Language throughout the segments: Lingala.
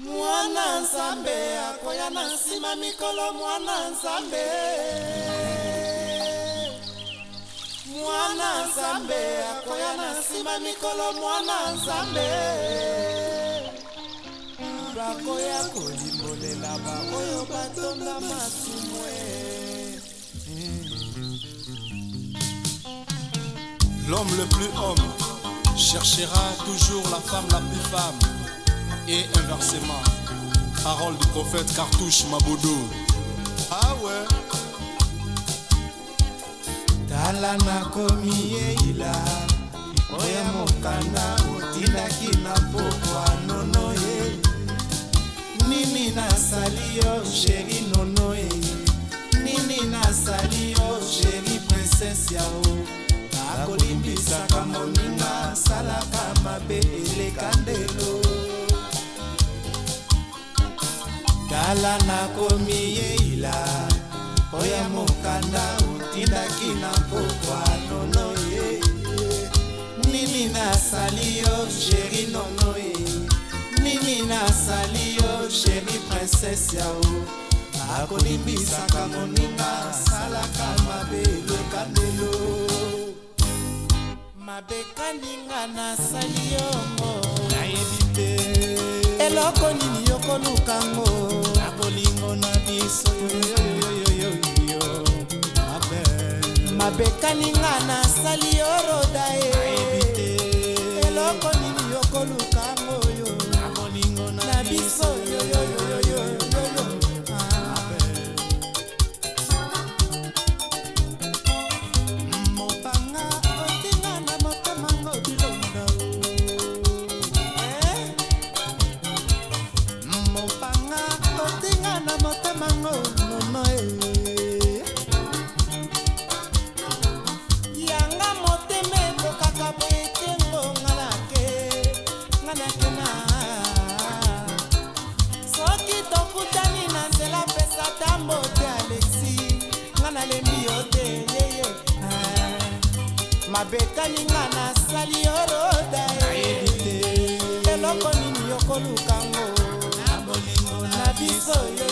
mwana nzambe akoya na nsima mikolo mwana nzambe mwana nzambe akoya na nsima mikolo mwana nzambe bakoya kolimbolela baoyo batonda l'homme le plus homme cherchera toujours la femme la plus femme et inversement. Parole du prophète Cartouche Mabodo. Ah ouais. tala nakomi eyila oyo mokanda otindaki na pokwa nono ye nini nasali yo sheri nono ye nini nasali yo tala nakomi yeila oya mokanda otindaki na pokwa nono ye nini nasali yo sheri nono ye nini nasali yo sheri prinsese yao akolimbisaka moninga asalaka mabe lekandelo mabekaninga nasali yongo nayebi te eloko nini yokolukango bolingo na biso mabekaninga nasali yoroda ye eloko nini yokoluka osalinga nasali oroda eloko nini yokolukango na biso yo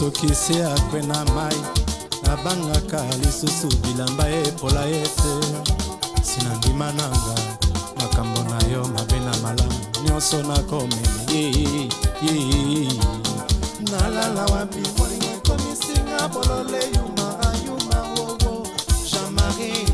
soki se akwe na mai nabangaka lisusu bilamba epola ye te sina ndima nanga makambo na yo mabe na malamu nyonso nakomeli nalala wapi molinga ekomisinga bolole yuma ayuma wowo jean-marie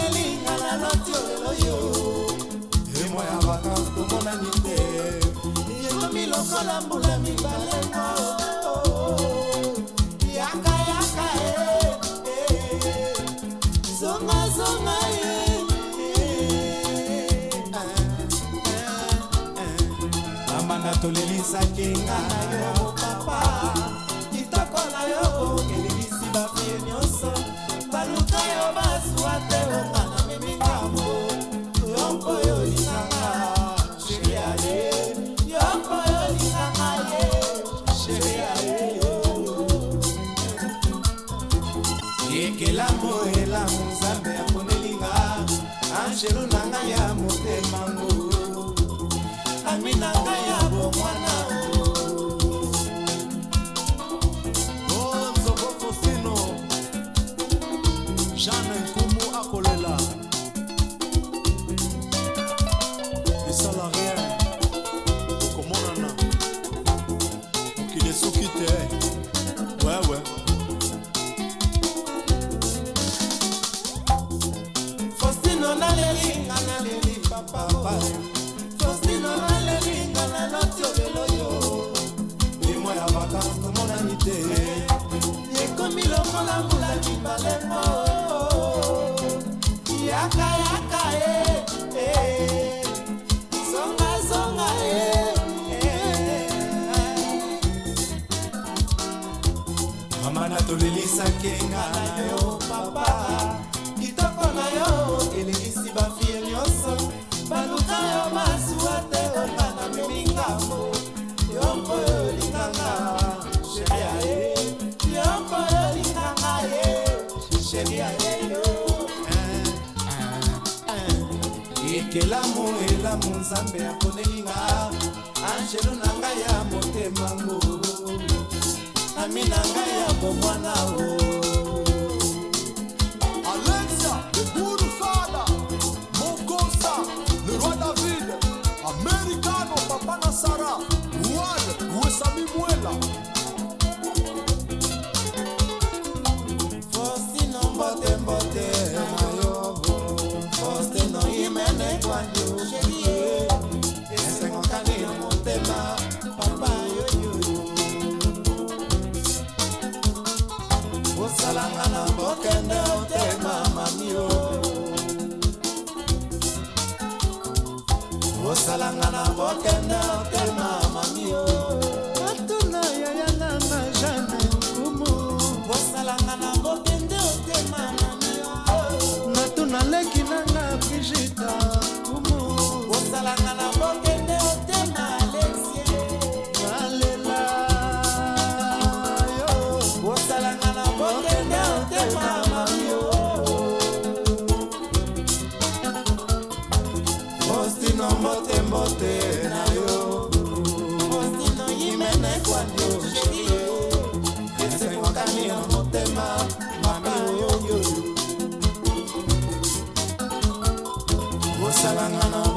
telelinga na loti olelo yo emwa ya baka komonani te yekomi lokola mbula mibalenga yakayaka zongazonga ye amanda tolelisaki nga na yo malamu nzambe aponelinga angelo na ngai ya motema ngo ami na ngai ya bomwana o alexa eburu fada mokosa le roi david americano papa na sarah no, no.